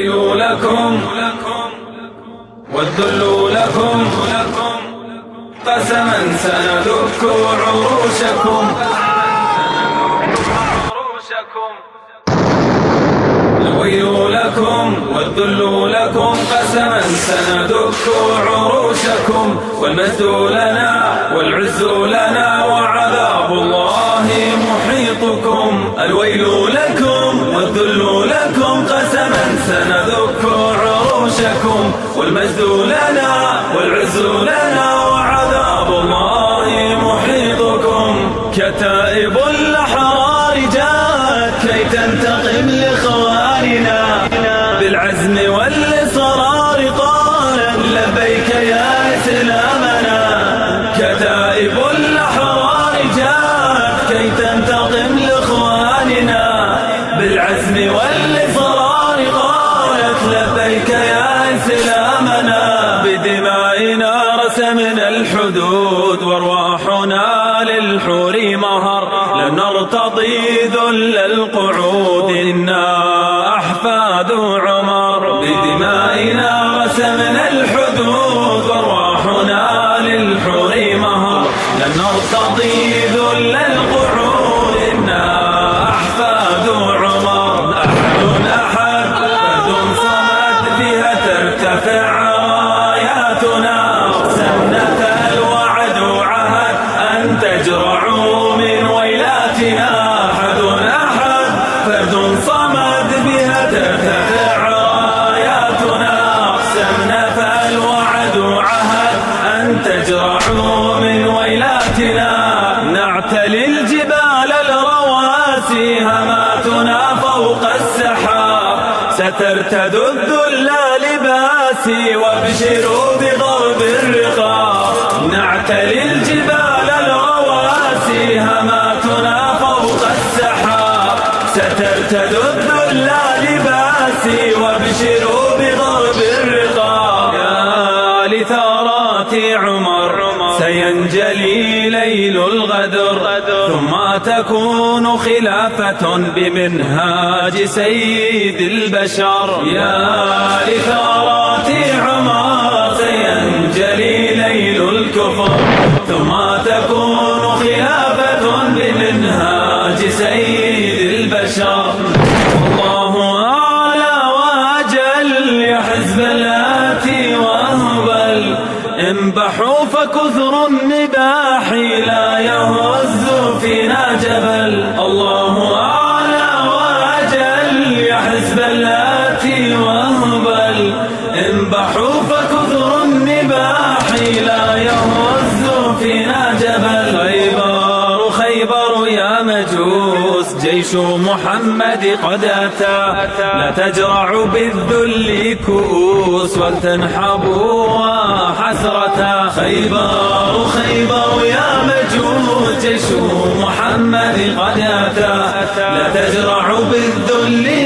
الويل لكم. والذل لكم. قسما سندك عروشكم. الويل لكم. والذل لكم. قسما سندك عروشكم. والمجد لنا والعز لنا وعذاب الله محيطكم. الويل لكم. سندك عروشكم والمجد لنا والعز لنا وعذاب الله محيطكم. كتائب الأحرار جاءت كي تنتقم لخواننا بالعزم والإصرار قالت لبيك يا إسلامنا. كتائب الأحرار جاءت للحور مهر لن نرتضي ذل القعود. إنا أحفاد عمر بدمائنا رسمنا سترتد الذل لباسي وابشروا بضرب الرقاب نعتلي الجبال الرواسي هماتنا فوق السحاب سترتد الذل لباسي وابشروا بضرب الرقاب يا لثارات عمر ثم تكون خلافة بمنهاج سيد البشر. يا لثارات عمر سينجلي ليل الكفر. ثم تكون خلافة بمنهاج سيد البشر. والله أعلى وأجل يا حزب الآتي وأهبل. انبحوا فكثر انبحوا فكثر النباح لا يهز فينا جبل خيبر خيبر يا مجوس جيش محمد قد أتى. لا تجرع بالذل كؤوس ولتنحبوا حسرة خيبر. خيبر يا مجوس جيش محمد قد أتى. لا تجرع بالذل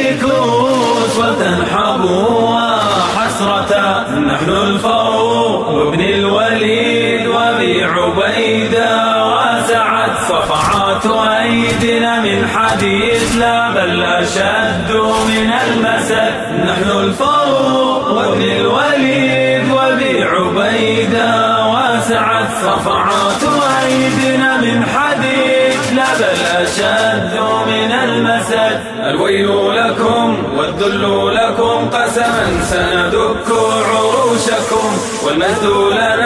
عبيدة وسعت صفعات أيدنا من حديث لا بل أشد من المسد. نحن الفاروق وابن الوليد وابي عبيدة وسعت صفعات أيدنا من حديث لا بل أشد من المسد. الويل لكم والذل لكم قسما سندك عروشكم والمجد لنا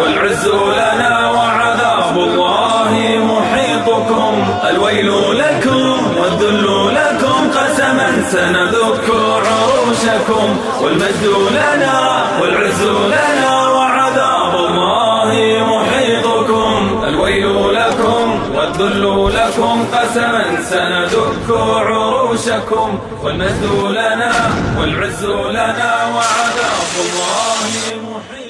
والعز لنا وعذاب الله محيطكم. الويل لكم والذل لكم قسما سندك عروشكم. والمجد لنا والعز لنا وعذاب الله محيطكم. الويل لكم والذل لكم قسما سندك عروشكم. والمجد لنا والعز لنا وعذاب الله محيط